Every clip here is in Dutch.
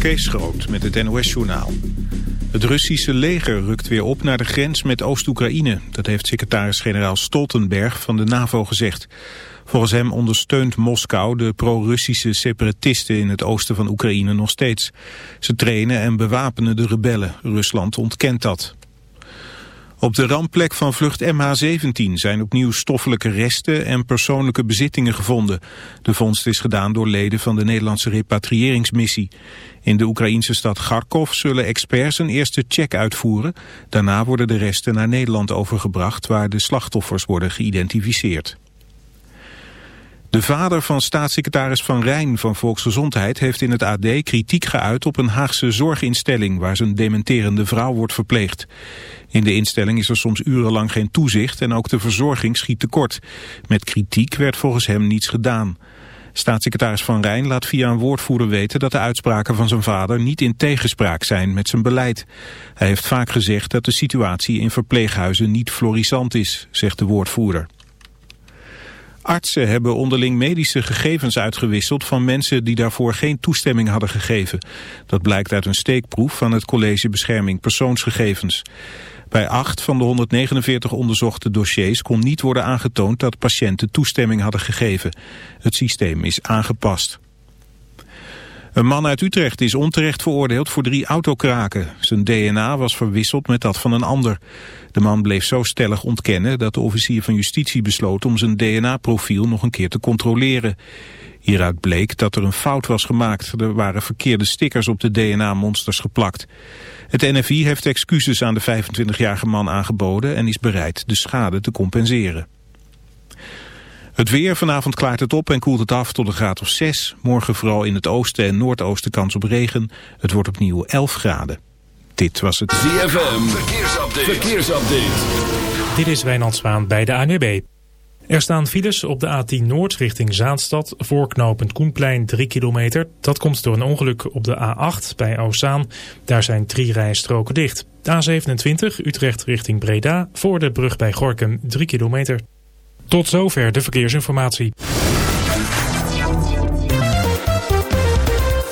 Kees Groot met het NOS-journaal. Het Russische leger rukt weer op naar de grens met Oost-Oekraïne. Dat heeft secretaris-generaal Stoltenberg van de NAVO gezegd. Volgens hem ondersteunt Moskou de pro-Russische separatisten in het oosten van Oekraïne nog steeds. Ze trainen en bewapenen de rebellen. Rusland ontkent dat. Op de rampplek van vlucht MH17 zijn opnieuw stoffelijke resten en persoonlijke bezittingen gevonden. De vondst is gedaan door leden van de Nederlandse repatriëringsmissie. In de Oekraïnse stad Kharkov zullen experts een eerste check uitvoeren. Daarna worden de resten naar Nederland overgebracht waar de slachtoffers worden geïdentificeerd. De vader van staatssecretaris Van Rijn van Volksgezondheid heeft in het AD kritiek geuit op een Haagse zorginstelling waar zijn dementerende vrouw wordt verpleegd. In de instelling is er soms urenlang geen toezicht en ook de verzorging schiet tekort. Met kritiek werd volgens hem niets gedaan. Staatssecretaris Van Rijn laat via een woordvoerder weten dat de uitspraken van zijn vader niet in tegenspraak zijn met zijn beleid. Hij heeft vaak gezegd dat de situatie in verpleeghuizen niet florissant is, zegt de woordvoerder. Artsen hebben onderling medische gegevens uitgewisseld van mensen die daarvoor geen toestemming hadden gegeven. Dat blijkt uit een steekproef van het College Bescherming Persoonsgegevens. Bij acht van de 149 onderzochte dossiers kon niet worden aangetoond dat patiënten toestemming hadden gegeven. Het systeem is aangepast. Een man uit Utrecht is onterecht veroordeeld voor drie autokraken. Zijn DNA was verwisseld met dat van een ander. De man bleef zo stellig ontkennen dat de officier van justitie besloot om zijn DNA-profiel nog een keer te controleren. Hieruit bleek dat er een fout was gemaakt. Er waren verkeerde stickers op de DNA-monsters geplakt. Het NFI heeft excuses aan de 25-jarige man aangeboden en is bereid de schade te compenseren. Het weer, vanavond klaart het op en koelt het af tot een graad of 6. Morgen vooral in het oosten en noordoosten kans op regen. Het wordt opnieuw 11 graden. Dit was het ZFM, verkeersupdate. verkeersupdate. Dit is Wijnand Zwaan bij de ANWB. Er staan files op de A10 Noord richting Zaanstad, voorknopend Koenplein 3 kilometer. Dat komt door een ongeluk op de A8 bij Oostzaan. Daar zijn drie rijstroken dicht. A27 Utrecht richting Breda, voor de brug bij Gorkum 3 kilometer. Tot zover de verkeersinformatie.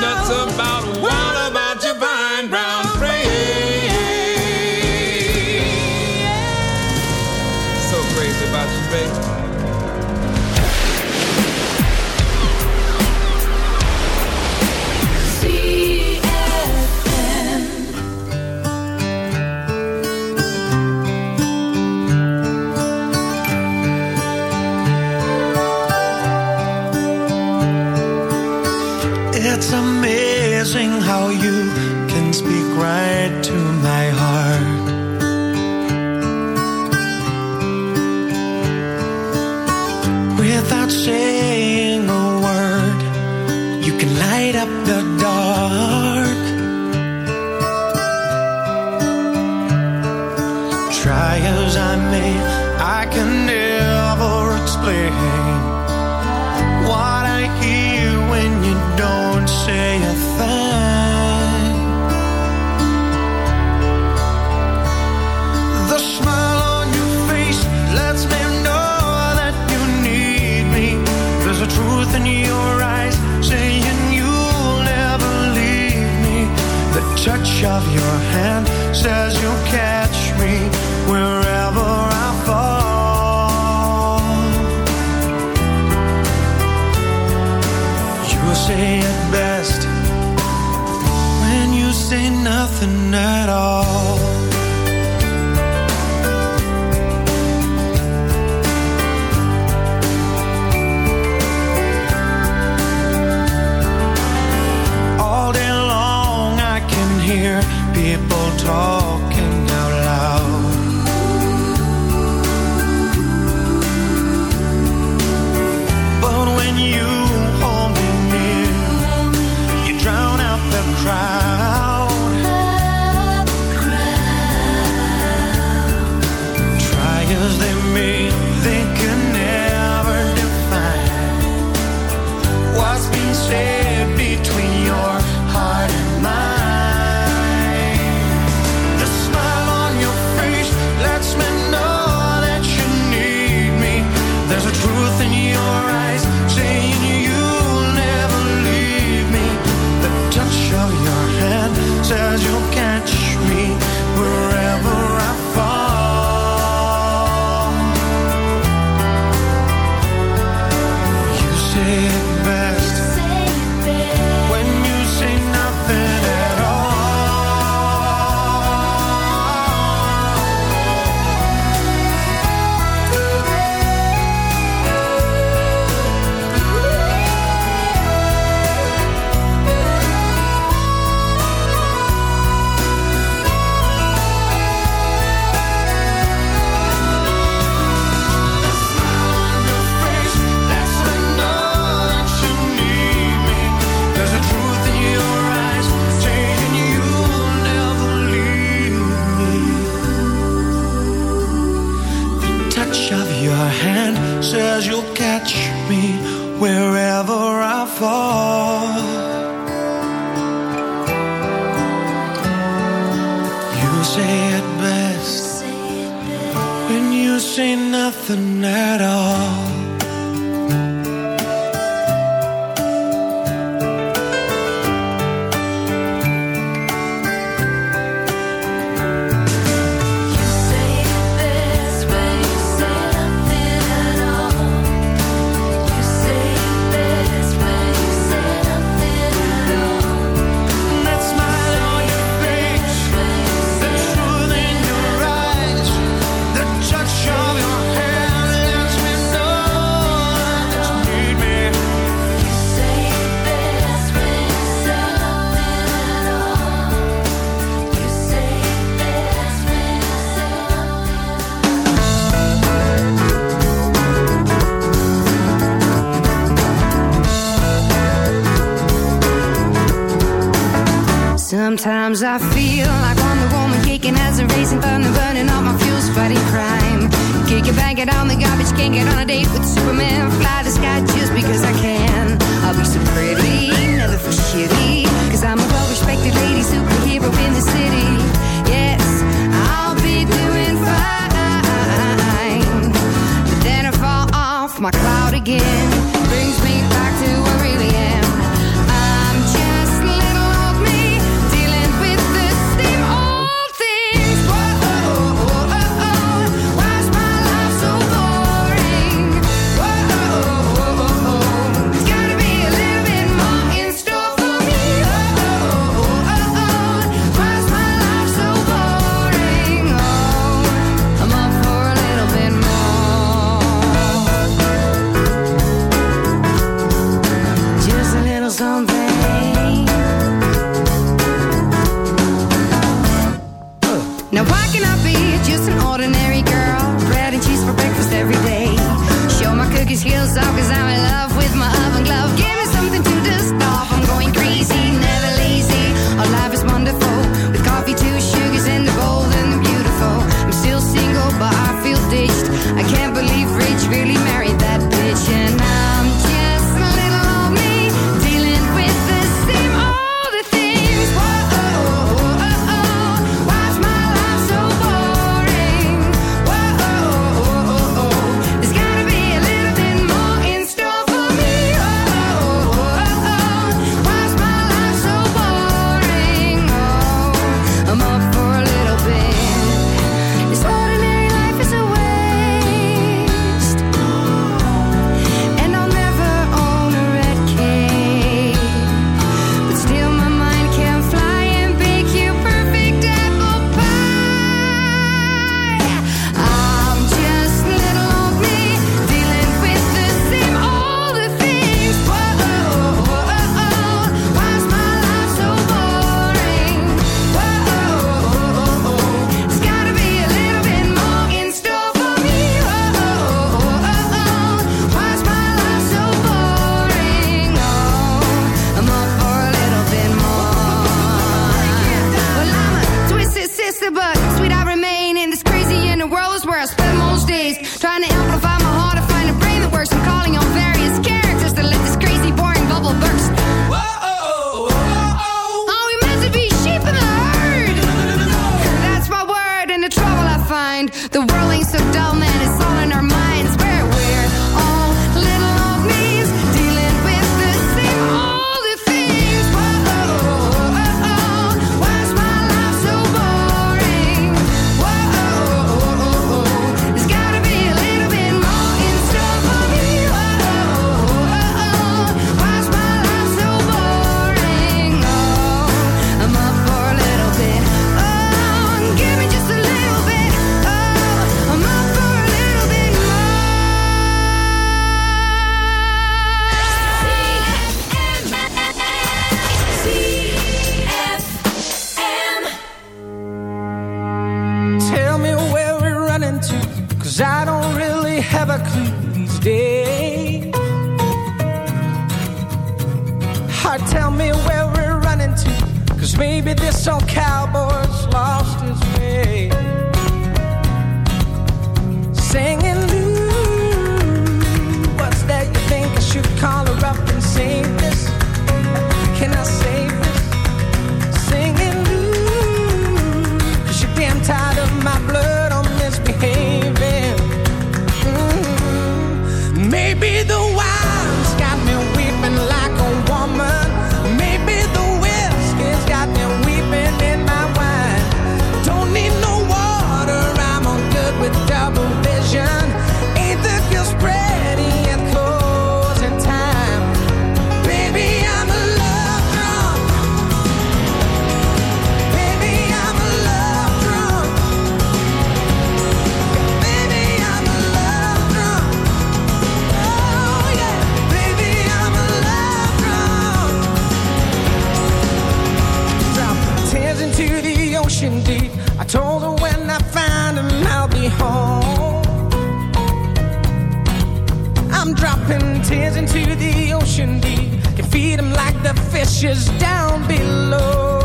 nuts about. What about your fine brown frame? So crazy about you, baby. like the fishes down below.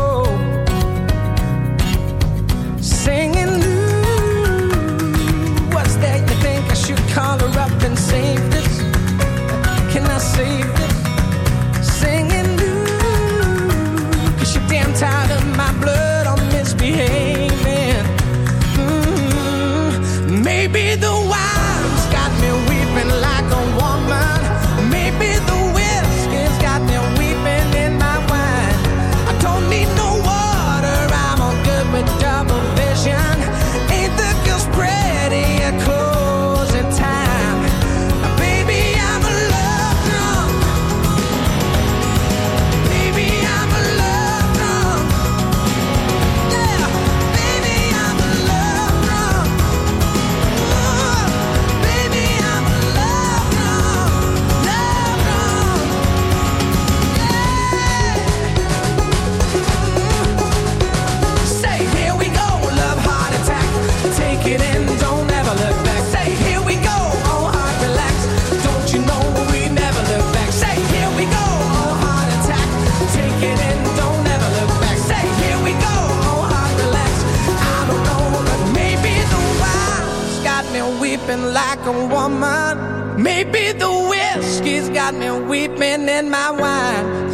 Maybe the whiskey's got me weeping in my wine.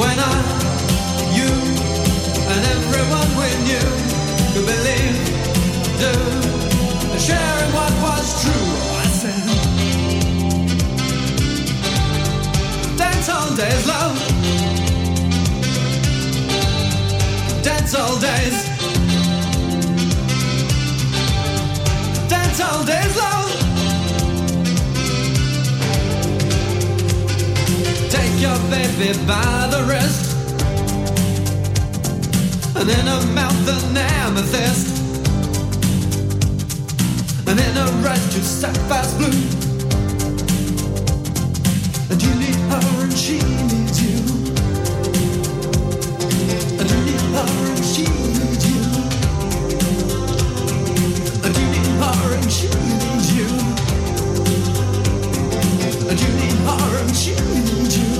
When I, you, and everyone we knew could believe, do, sharing what was true. Dance all days, love. Dance all days. Dance all days, love. your baby by the wrist. And in her mouth an amethyst. And in her eyes just sapphire's blue. And you need her and she needs you. And you need her and she needs you. And you need her and she needs you. And you need her and she needs you.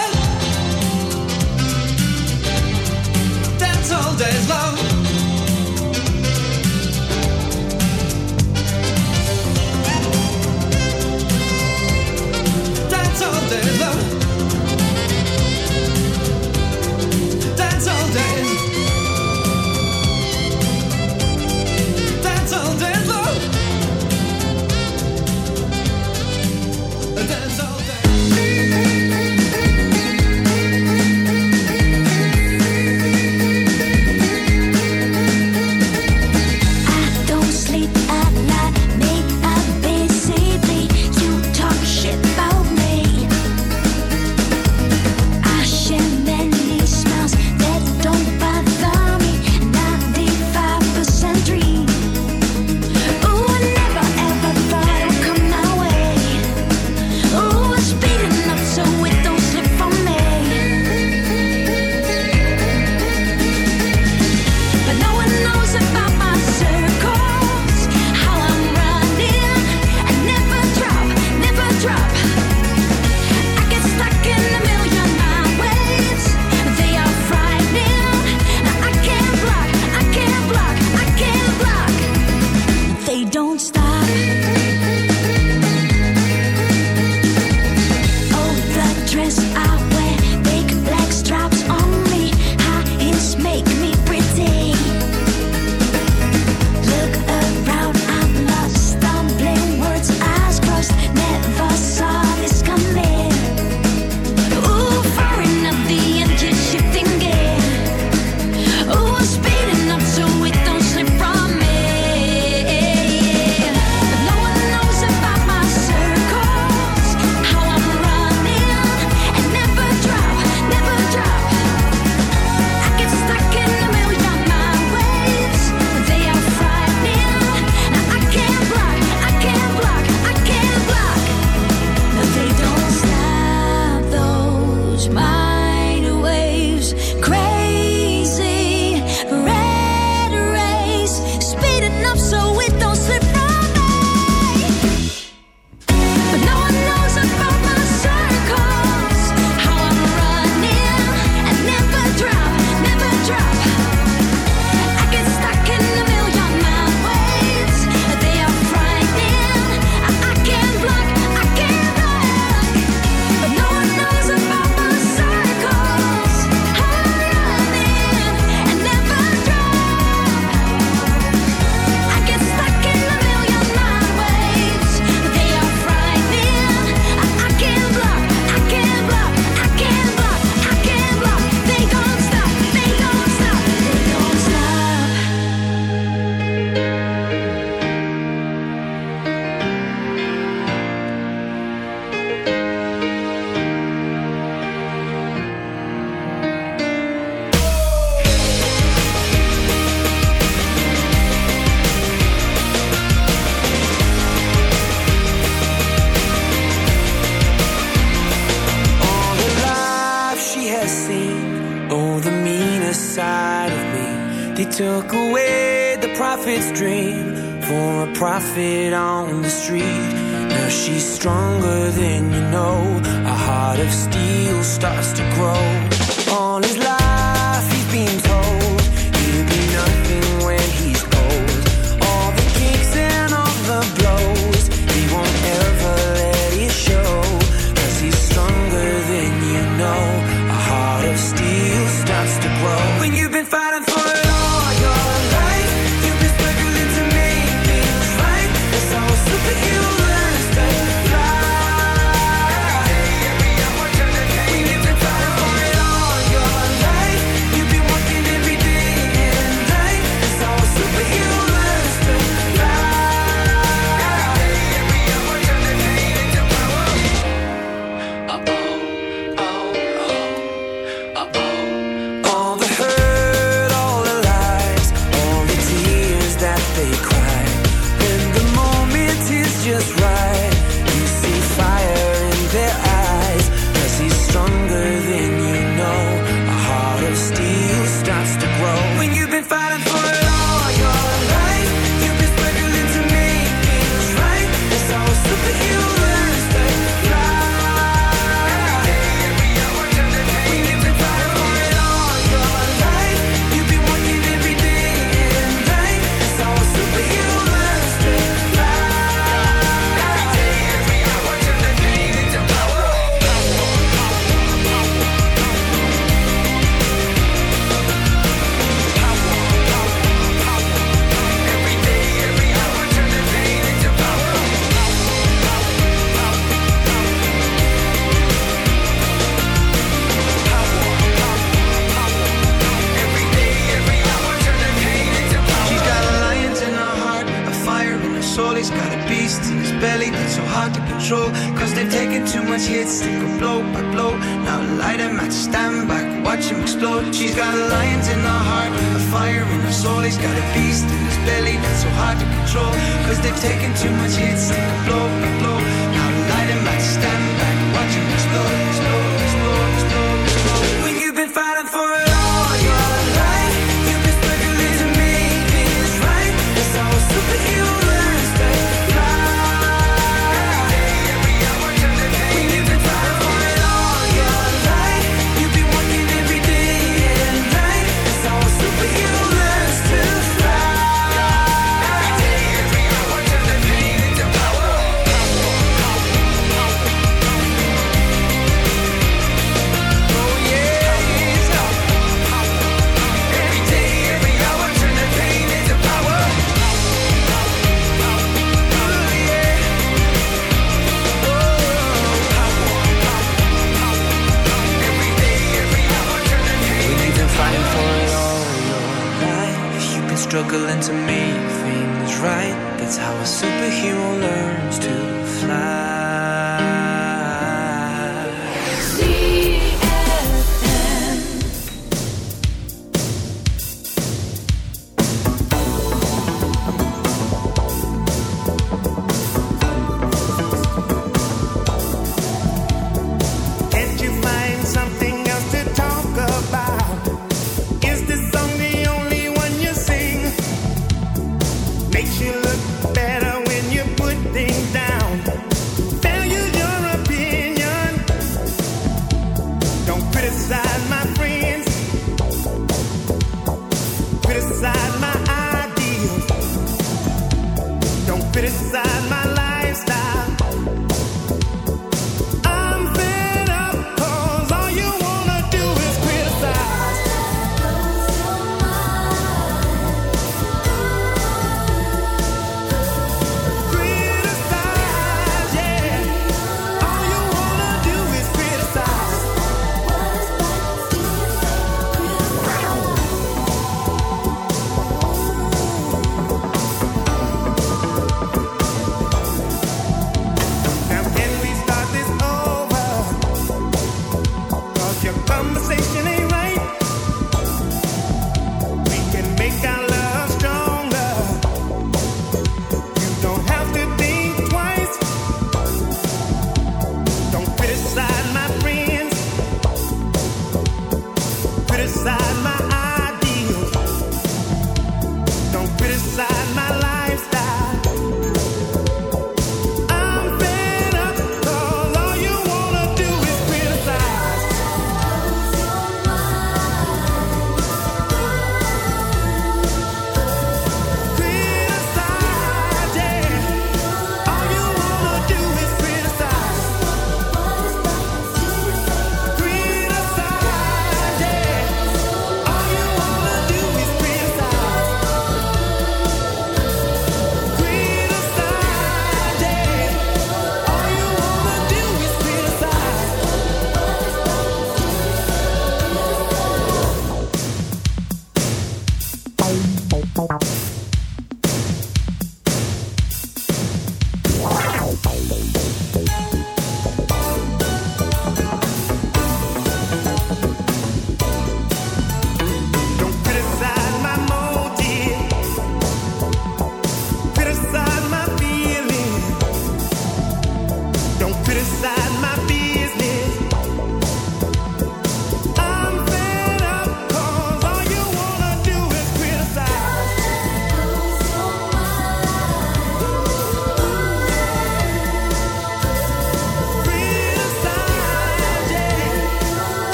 days long. much, my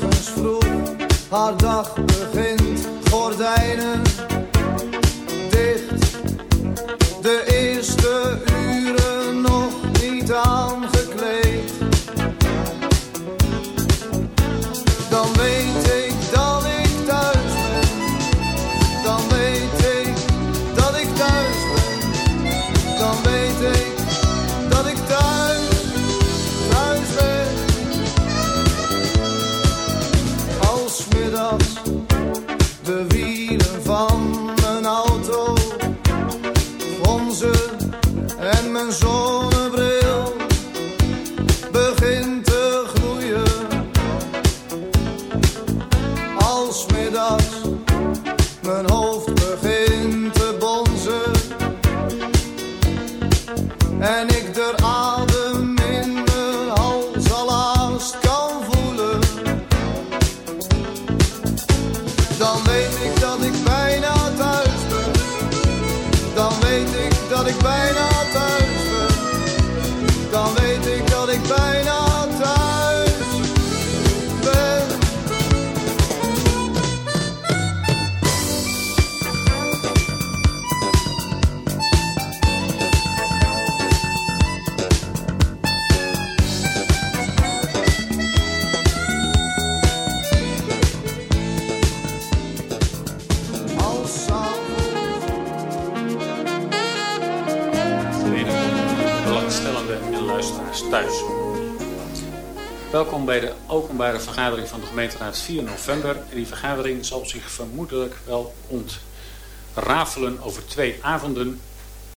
morgens vroeg haar dag begint. Gordijnen gemeenteraad 4 november. En die vergadering zal zich vermoedelijk wel ontrafelen over twee avonden